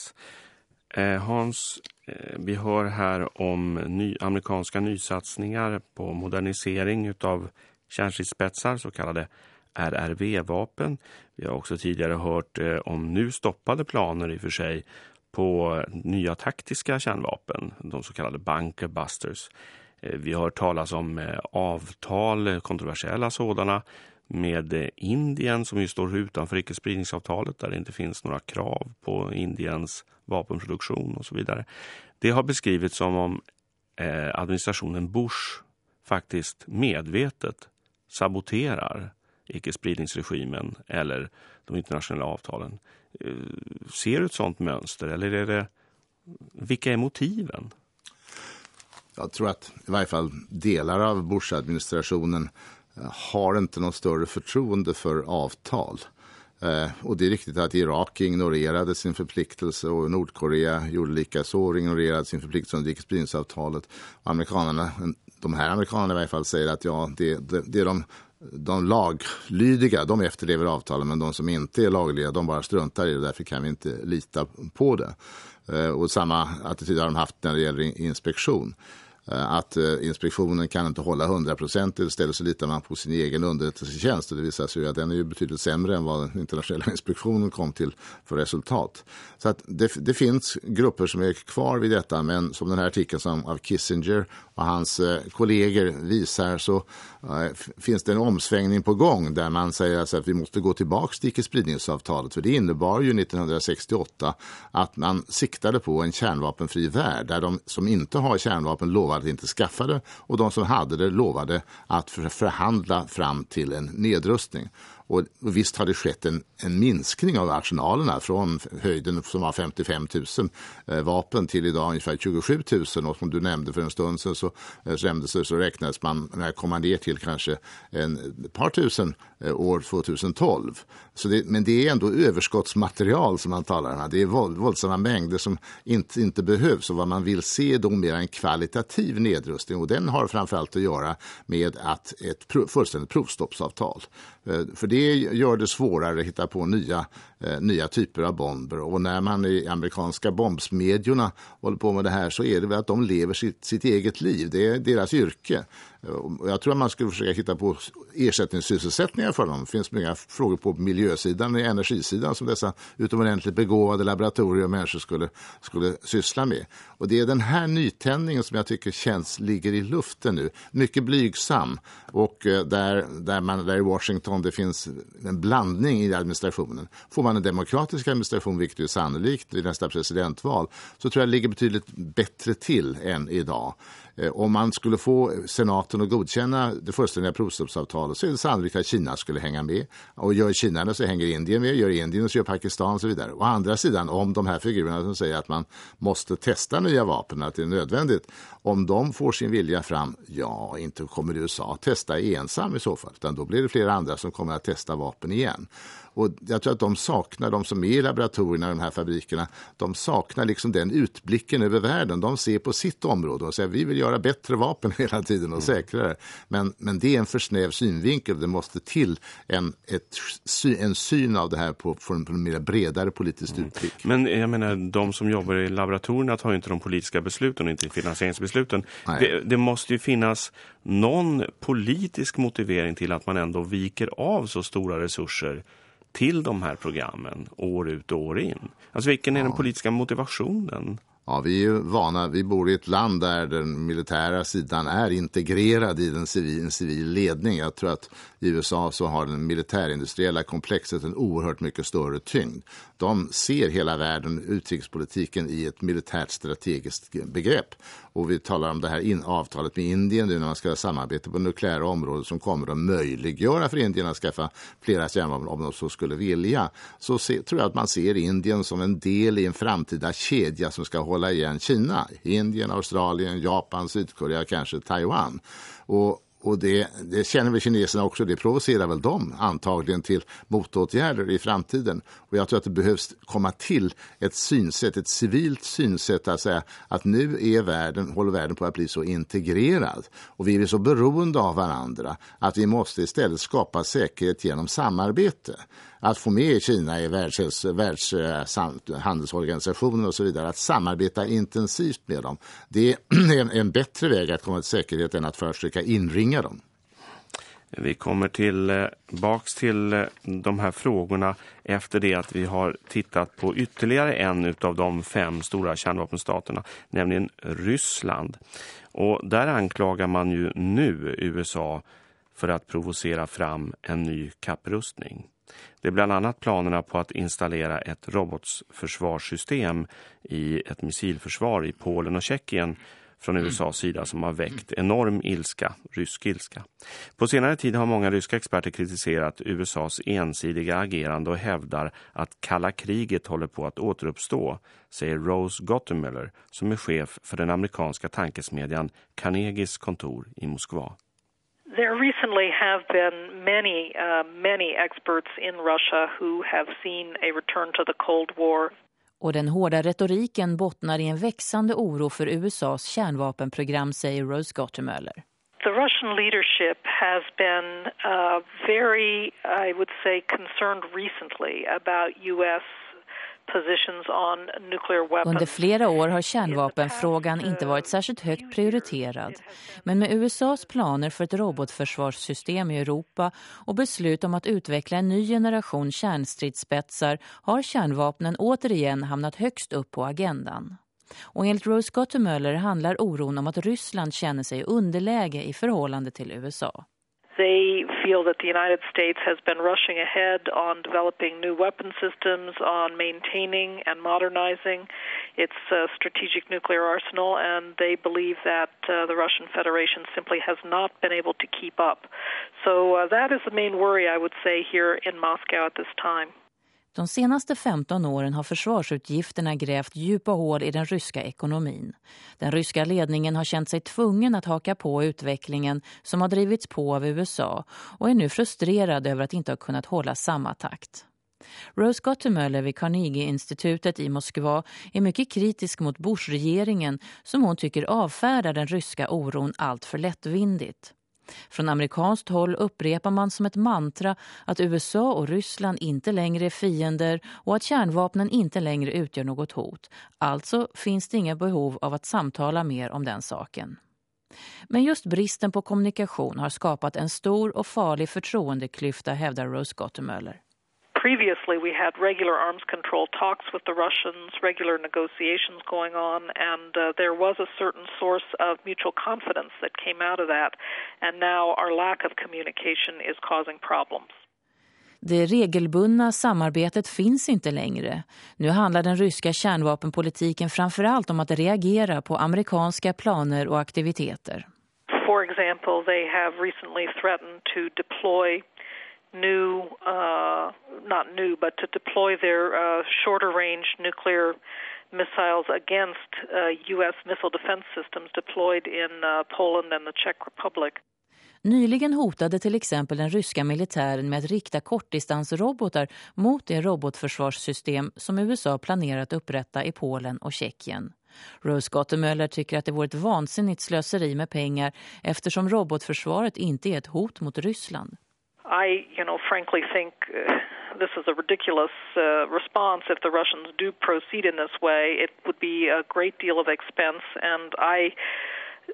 Eh, Hans, eh, vi hör här om ny, amerikanska nysatsningar på modernisering av kärnstridsspetsar, så kallade RRV-vapen. Vi har också tidigare hört eh, om nu stoppade planer i och för sig på nya taktiska kärnvapen, de så kallade ”bunkerbusters”. Eh, vi har hört talas om eh, avtal, kontroversiella sådana, med Indien som ju står utanför icke-spridningsavtalet där det inte finns några krav på Indiens vapenproduktion och så vidare. Det har beskrivits som om eh, administrationen Bush faktiskt medvetet saboterar icke-spridningsregimen eller de internationella avtalen. Eh, ser du ett sådant mönster eller är det, vilka är motiven? Jag tror att i varje fall delar av Bush-administrationen har inte något större förtroende för avtal. Eh, och det är riktigt att Irak ignorerade sin förpliktelse och Nordkorea gjorde lika så och ignorerade sin förpliktelse under icke-spridningsavtalet. Amerikanerna, de här amerikanerna i varje fall säger att ja, det, det, det är de de laglydiga de efterlever avtalen men de som inte är lagliga de bara struntar i det. Därför kan vi inte lita på det. Eh, och samma attityd har de haft när det gäller inspektion. Eh, att eh, inspektionen kan inte hålla 100 procent. Istället så litar man på sin egen underrättelsetjänst. Och det visar sig att den är ju betydligt sämre än vad den internationella [LAUGHS] inspektionen kom till för resultat. Så att det, det finns grupper som är kvar vid detta men som den här artikeln som av Kissinger och hans eh, kollegor visar så finns det en omsvängning på gång där man säger alltså att vi måste gå tillbaka till icke-spridningsavtalet. För det innebar ju 1968 att man siktade på en kärnvapenfri värld där de som inte har kärnvapen lovade inte skaffa det och de som hade det lovade att förhandla fram till en nedrustning. Och visst har det skett en, en minskning av arsenalerna från höjden som var 55 000 eh, vapen till idag ungefär 27 000. Och som du nämnde för en stund sedan så, eh, så, så räknades man när att komma ner till kanske en, ett par tusen eh, år 2012. Så det, men det är ändå överskottsmaterial som man talar om. Det är våld, våldsamma mängder som inte, inte behövs och vad man vill se är då mer en kvalitativ nedrustning och den har framförallt att göra med att ett fullständigt provstoppsavtal. Eh, för det gör det svårare att hitta på nya, eh, nya typer av bomber. Och när man i amerikanska bombsmedjorna håller på med det här så är det väl att de lever sitt, sitt eget liv. Det är deras yrke. Eh, jag tror att man skulle försöka hitta på ersättningssysselsättningar för dem. Det finns många frågor på miljösidan, och energisidan som dessa utomordentligt begåvade laboratorier och människor skulle, skulle syssla med. Och det är den här nytändningen som jag tycker känns ligger i luften nu. Mycket blygsam och eh, där, där, man, där i Washington det finns en blandning i administrationen. Får man en demokratisk administration, vilket är sannolikt i nästa presidentval, så tror jag det ligger betydligt bättre till än idag. Eh, om man skulle få senaten att godkänna det fullständiga provstoppsavtalet så är det sannolikt att Kina skulle hänga med. Och gör Kina det så hänger Indien med, gör Indien så gör Pakistan och så vidare. Å andra sidan, om de här figurerna som säger att man måste testa nya vapen, att det är nödvändigt, om de får sin vilja fram, ja, inte kommer USA att testa ensam i så fall, utan då blir det flera andra som kommer att testa vapen igen. Och jag tror att de saknar, de som är i laboratorierna, de här fabrikerna, de saknar liksom den utblicken över världen. De ser på sitt område och säger vi vill göra bättre vapen [LAUGHS] hela tiden och mm. säkrare. Men, men det är en för snäv synvinkel. Det måste till en, ett, en syn av det här på, på en mer bredare politisk mm. utblick. Men jag menar, de som jobbar i laboratorierna tar ju inte de politiska besluten och inte finansieringsbesluten. Det, det måste ju finnas någon politisk motivering till att man ändå viker av så stora resurser till de här programmen år ut och år in? Alltså vilken är den politiska motivationen? Ja, vi är vana, vi bor i ett land där den militära sidan är integrerad i den civil, en civil ledning. Jag tror att i USA så har den militärindustriella komplexet en oerhört mycket större tyngd. De ser hela världen, utrikespolitiken i ett militärt strategiskt begrepp. Och vi talar om det här in, avtalet med Indien nu när man ska samarbeta på nukleära områden som kommer att möjliggöra för Indien att skaffa flera kärnvapen om de så skulle vilja. Så se, tror jag att man ser Indien som en del i en framtida kedja som ska hålla igen Kina. Indien, Australien, Japan, Sydkorea, kanske Taiwan. Och och det, det känner väl kineserna också, det provocerar väl dem antagligen till motåtgärder i framtiden. Och jag tror att det behövs komma till ett synsätt, ett civilt synsätt att säga att nu är världen, håller världen på att bli så integrerad. Och vi är så beroende av varandra att vi måste istället skapa säkerhet genom samarbete att få med Kina i Världshandelsorganisationen och så vidare, att samarbeta intensivt med dem. Det är [CLEARS THROAT] en bättre väg att komma till säkerhet än att försöka inringa dem. Vi kommer tillbaks till eh, eh, de här frågorna efter det att vi har tittat på ytterligare en av de fem stora kärnvapenstaterna, nämligen Ryssland. Och där anklagar man ju nu USA för att provocera fram en ny kapprustning. Det är bland annat planerna på att installera ett robotsförsvarssystem i ett missilförsvar i Polen och Tjeckien från mm. USAs sida som har väckt enorm ilska, rysk ilska. På senare tid har många ryska experter kritiserat USAs ensidiga agerande och hävdar att kalla kriget håller på att återuppstå, säger Rose Gottemöller som är chef för den amerikanska tankesmedjan Carnegies kontor i Moskva. There recently have been many, uh, many experts in Russia who have seen a return to the Cold War. Och den hårda retoriken bottnar i en växande oro för USAs kärnvapenprogram, säger Rose Gottemöller. The Russian leadership has been uh, very, I would say, concerned recently about U.S. Under flera år har kärnvapenfrågan inte varit särskilt högt prioriterad. Men med USAs planer för ett robotförsvarssystem i Europa och beslut om att utveckla en ny generation kärnstridsspetsar har kärnvapnen återigen hamnat högst upp på agendan. Och enligt Rose Gottemöller handlar oron om att Ryssland känner sig underläge i förhållande till USA. They feel that the United States has been rushing ahead on developing new weapon systems, on maintaining and modernizing its uh, strategic nuclear arsenal, and they believe that uh, the Russian Federation simply has not been able to keep up. So uh, that is the main worry, I would say, here in Moscow at this time. De senaste 15 åren har försvarsutgifterna grävt djupa hål i den ryska ekonomin. Den ryska ledningen har känt sig tvungen att haka på utvecklingen som har drivits på av USA och är nu frustrerad över att inte ha kunnat hålla samma takt. Rose Gottemöller vid Carnegie-institutet i Moskva är mycket kritisk mot Bush-regeringen som hon tycker avfärdar den ryska oron allt för lättvindigt. Från amerikanskt håll upprepar man som ett mantra att USA och Ryssland inte längre är fiender och att kärnvapnen inte längre utgör något hot. Alltså finns det inga behov av att samtala mer om den saken. Men just bristen på kommunikation har skapat en stor och farlig förtroendeklyfta, hävdar Rose Gottemöller. Previously, we had regular arms control talks with the Russians, regular negotiations going on, and uh, there was a certain source of mutual confidence that came out of that. And now our lack of communication is causing problems. Det regelbundna samarbetet finns inte längre. Nu handlar den ryska kärnvapenpolitiken framförallt om att reagera på amerikanska planer och aktiviteter. For example, they have recently threatened to deploy new, uh, not new, but to deploy their uh, shorter range nuclear missiles against uh, U.S. missile defense systems deployed in uh, Poland and the Czech Republic. Nyligen hotade till exempel den ryska militären med att rikta kortdistansrobotar mot det robotförsvarssystem som USA planerat upprätta i Polen och Tjeckien. Rose Gottemöller tycker att det vore ett vansinnigt slöseri med pengar eftersom robotförsvaret inte är ett hot mot Ryssland. I, you know, frankly think uh, this is a ridiculous uh, response. If the Russians do proceed in this way, it would be a great deal of expense, and I.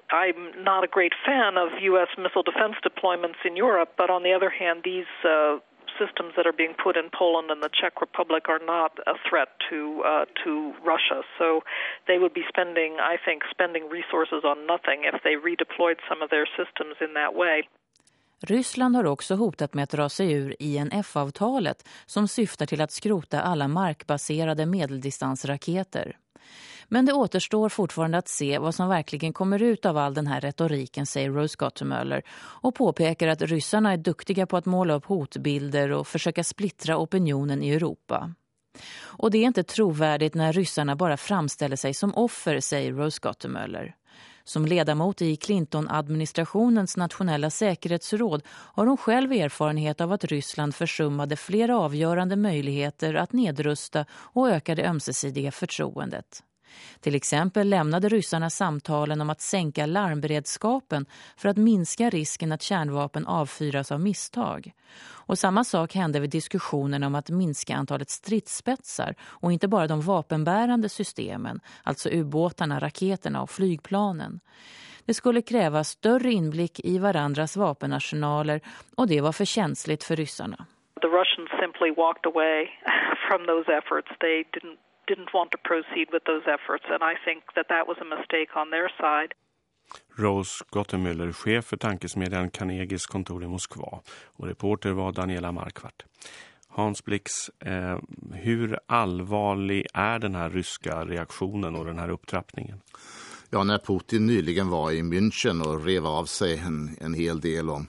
I'm not a great fan of U.S. missile defense deployments in Europe, but on the other hand, these uh, systems that are being put in Poland and the Czech Republic are not a threat to uh, to Russia. So they would be spending, I think, spending resources on nothing if they redeployed some of their systems in that way. Ryssland har också hotat med att dra sig ur INF-avtalet som syftar till att skrota alla markbaserade medeldistansraketer. Men det återstår fortfarande att se vad som verkligen kommer ut av all den här retoriken, säger Rose Gottemöller och påpekar att ryssarna är duktiga på att måla upp hotbilder och försöka splittra opinionen i Europa. Och det är inte trovärdigt när ryssarna bara framställer sig som offer, säger Rose Gottemöller. Som ledamot i Clinton-administrationens nationella säkerhetsråd har hon själv erfarenhet av att Ryssland försummade flera avgörande möjligheter att nedrusta och öka det ömsesidiga förtroendet. Till exempel lämnade ryssarna samtalen om att sänka larmberedskapen för att minska risken att kärnvapen avfyras av misstag. Och samma sak hände vid diskussionen om att minska antalet stridsspetsar och inte bara de vapenbärande systemen, alltså ubåtarna, raketerna och flygplanen. Det skulle kräva större inblick i varandras vapenarsenaler och det var för känsligt för ryssarna. The Russians simply walked away [LAUGHS] from those efforts. They didn't didn't want to proceed with those efforts and I think that that was a mistake on their side. Rose Gottemüller, chef för tankesmedjan Carnegies kontor i Moskva och reporter var Daniela Markvart. Hans Blix, eh, hur allvarlig är den här ryska reaktionen och den här upptrappningen? Ja, när Putin nyligen var i München och rev av sig en, en hel del om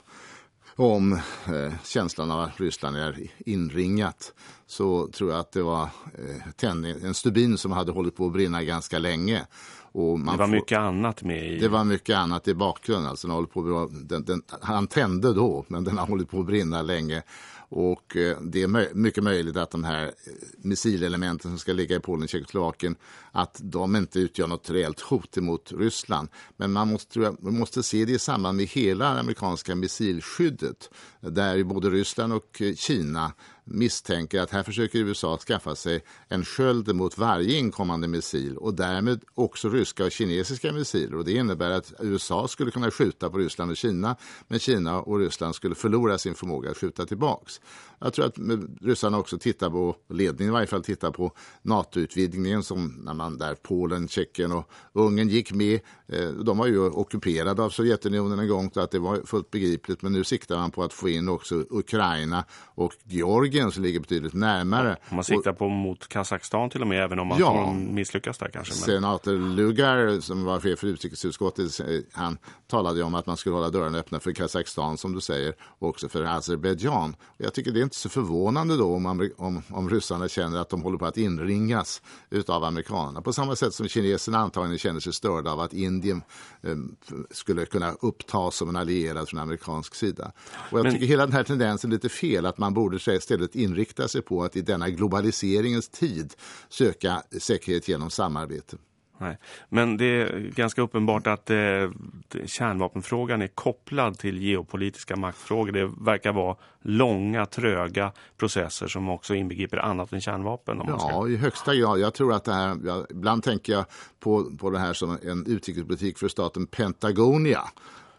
om eh, känslan av att Ryssland är inringat så tror jag att det var eh, en stubin som hade hållit på att brinna ganska länge. Och det var får, mycket annat med i... Det var mycket annat i bakgrunden. Alltså den på, den, den, han tände då, men den har hållit på att brinna länge. Och eh, det är mycket möjligt att de här eh, missilelementen som ska ligga i Polen och Tjeckoslovakien att de inte utgör något reellt hot mot Ryssland. Men man måste, man måste se det i samband med hela det amerikanska missilskyddet där både Ryssland och eh, Kina misstänker att här försöker USA skaffa sig en sköld mot varje inkommande missil och därmed också ryska och kinesiska missiler. Och det innebär att USA skulle kunna skjuta på Ryssland och Kina men Kina och Ryssland skulle förlora sin förmåga att skjuta tillbaks. Jag tror att ryssarna också tittar på, ledningen i varje fall tittar på NATO-utvidgningen som när man där Polen, Tjeckien och Ungern gick med. Eh, de var ju ockuperade av Sovjetunionen en gång så att det var fullt begripligt men nu siktar man på att få in också Ukraina och Georgien som ligger betydligt närmare. Man siktar på mot Kazakstan till och med även om man ja, misslyckas där kanske. Men... Senator Lugar som var chef för utrikesutskottet han talade om att man skulle hålla dörren öppna för Kazakstan som du säger och också för Azerbaijan. Jag tycker det är inte så förvånande då om, om, om ryssarna känner att de håller på att inringas av amerikanerna. På samma sätt som kineserna antagligen känner sig störda av att Indien eh, skulle kunna upptas som en allierad från amerikansk sida. Och jag Men... tycker hela den här tendensen är lite fel att man borde istället inrikta sig på att i denna globaliseringens tid söka säkerhet genom samarbete. Nej. Men det är ganska uppenbart att eh, kärnvapenfrågan är kopplad till geopolitiska maktfrågor. Det verkar vara långa, tröga processer som också inbegriper annat än kärnvapen. ja, ska... i högsta grad. Jag tror att det här, jag, ibland tänker jag på, på det här som en utrikespolitik för staten Pentagonia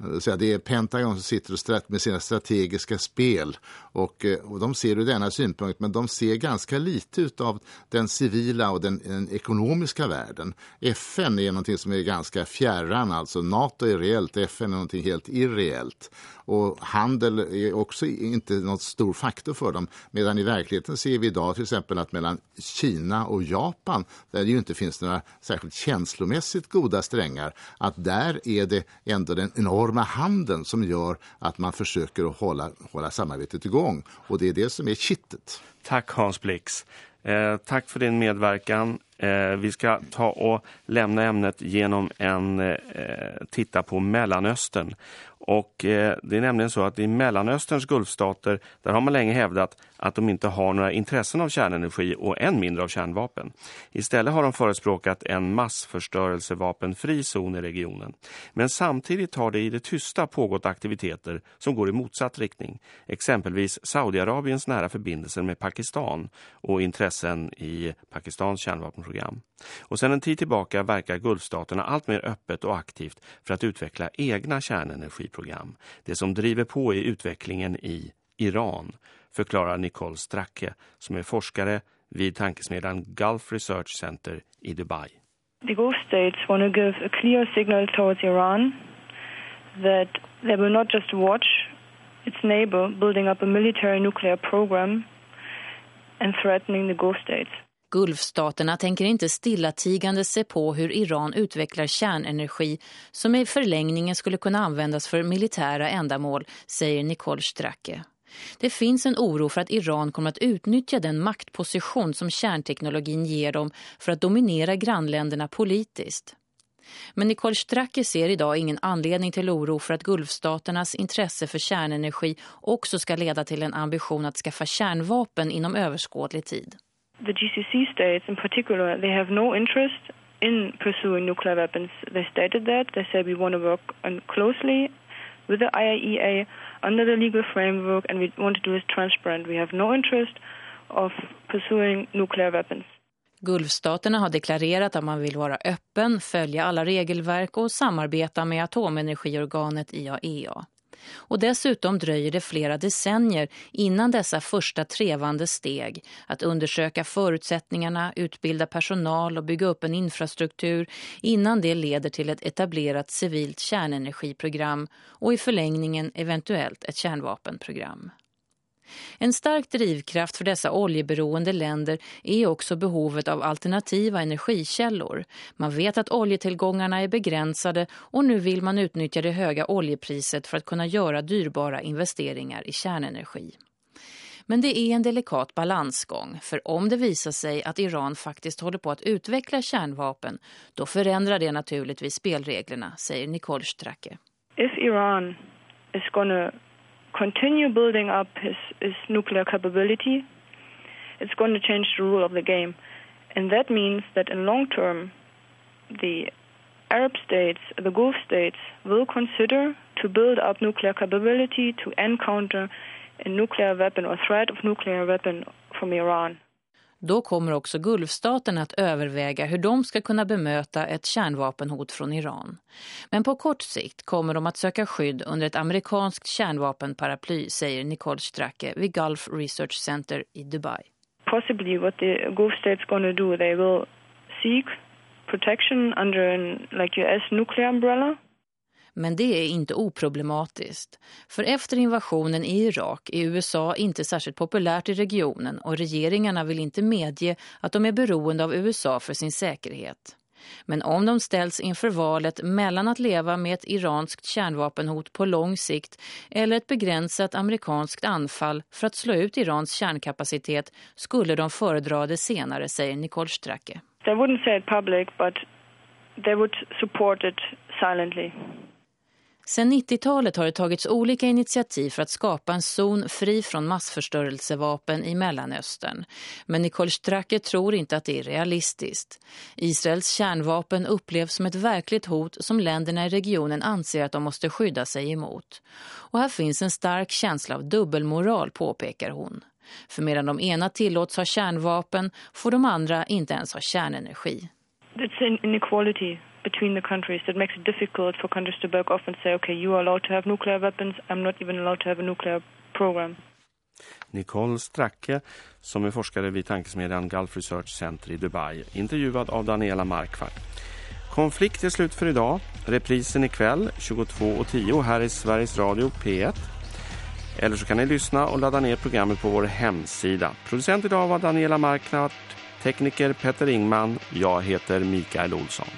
Eh, det är Pentagon som sitter med sina strategiska spel och, eh, och de ser ur denna synpunkt men de ser ganska lite av den civila och den, den, ekonomiska världen. FN är någonting som är ganska fjärran, alltså NATO är reellt, FN är någonting helt irreellt. Och handel är också inte något stor faktor för dem. Medan i verkligheten ser vi idag till exempel att mellan Kina och Japan, där det ju inte finns några särskilt känslomässigt goda strängar, att där är det ändå den enorma handeln som gör att man försöker att hålla, hålla samarbetet igång. Och det är det som är kittet. Tack Hans Blix. Eh, tack för din medverkan. Eh, vi ska ta och lämna ämnet genom en eh, titta på Mellanöstern. Och eh, det är nämligen så att i Mellanösterns gulfstater där har man länge hävdat att de inte har några intressen av kärnenergi och än mindre av kärnvapen. Istället har de förespråkat en massförstörelsevapenfri zon i regionen. Men samtidigt har det i det tysta pågått aktiviteter som går i motsatt riktning. Exempelvis Saudiarabiens nära förbindelser med Pakistan och intressen i Pakistans kärnvapenprogram. Och sedan en tid tillbaka verkar gulfstaterna allt mer öppet och aktivt för att utveckla egna kärnenergiprogram. Det som driver på är utvecklingen i Iran förklarar Nicole Stracke som är forskare vid tankesmedjan Gulf Research Center i Dubai. The Gulf states want to give a clear signal towards Iran that they will not just watch its neighbor building up a military nuclear program and threatening the Gulf states. Gulfstaterna tänker inte stillatigande se på hur Iran utvecklar kärnenergi som i förlängningen skulle kunna användas för militära ändamål, säger Nicole Stracke. Det finns en oro för att Iran kommer att utnyttja den maktposition som kärnteknologin ger dem för att dominera grannländerna politiskt. Men Nicole Stracke ser idag ingen anledning till oro för att Gulfstaternas intresse för kärnenergi också ska leda till en ambition att skaffa kärnvapen inom överskådlig tid. The GCC states in particular, they have no interest in pursuing nuclear weapons. They stated that. They say we want to work closely with the IAEA under the legal framework and we want to do it transparent. We have no interest of pursuing nuclear weapons. Gulfstaterna har deklarerat att man vill vara öppen, följa alla regelverk och samarbeta med atomenergiorganet IAEA. Och dessutom dröjer det flera decennier innan dessa första trevande steg att undersöka förutsättningarna, utbilda personal och bygga upp en infrastruktur innan det leder till ett etablerat civilt kärnenergiprogram och i förlängningen eventuellt ett kärnvapenprogram. En stark drivkraft för dessa oljeberoende länder är också behovet av alternativa energikällor. Man vet att oljetillgångarna är begränsade och nu vill man utnyttja det höga oljepriset för att kunna göra dyrbara investeringar i kärnenergi. Men det är en delikat balansgång, för om det visar sig att Iran faktiskt håller på att utveckla kärnvapen, då förändrar det naturligtvis spelreglerna, säger Nicole Stracke. If Iran is gonna continue building up his, his nuclear capability, it's going to change the rule of the game. And that means that in long term, the Arab states, the Gulf states, will consider to build up nuclear capability to encounter a nuclear weapon or threat of nuclear weapon from Iran. Då kommer också Gulfstaterna att överväga hur de ska kunna bemöta ett kärnvapenhot från Iran. Men på kort sikt kommer de att söka skydd under ett amerikanskt kärnvapenparaply, säger Nicole Stracke vid Gulf Research Center i Dubai. Possibly what the Gulf states going to do, they will seek protection under an like US nuclear umbrella. Men det är inte oproblematiskt. För efter invasionen i Irak är USA inte särskilt populärt i regionen och regeringarna vill inte medge att de är beroende av USA för sin säkerhet. Men om de ställs inför valet mellan att leva med ett iranskt kärnvapenhot på lång sikt eller ett begränsat amerikanskt anfall för att slå ut Irans kärnkapacitet skulle de föredra det senare, säger Nicole Stracke. They wouldn't say it public, but they would support it silently. Sedan 90-talet har det tagits olika initiativ för att skapa en zon fri från massförstörelsevapen i Mellanöstern. Men Nicole Stracke tror inte att det är realistiskt. Israels kärnvapen upplevs som ett verkligt hot som länderna i regionen anser att de måste skydda sig emot. Och här finns en stark känsla av dubbelmoral, påpekar hon. För medan de ena tillåts ha kärnvapen får de andra inte ens ha kärnenergi. It's an inequality between the countries that makes it difficult for countries to back off and say, okay, you are allowed to have nuclear weapons, I'm not even allowed to have a nuclear program. Nicole Stracke, som är forskare vid tankesmedjan Gulf Research Center i Dubai, intervjuad av Daniela Markvart. Konflikt är slut för idag. Reprisen ikväll 22.10 här i Sveriges Radio P1. Eller så kan ni lyssna och ladda ner programmet på vår hemsida. Producent idag var Daniela Markvart, tekniker Petter Ingman. Jag heter Mikael Olsson.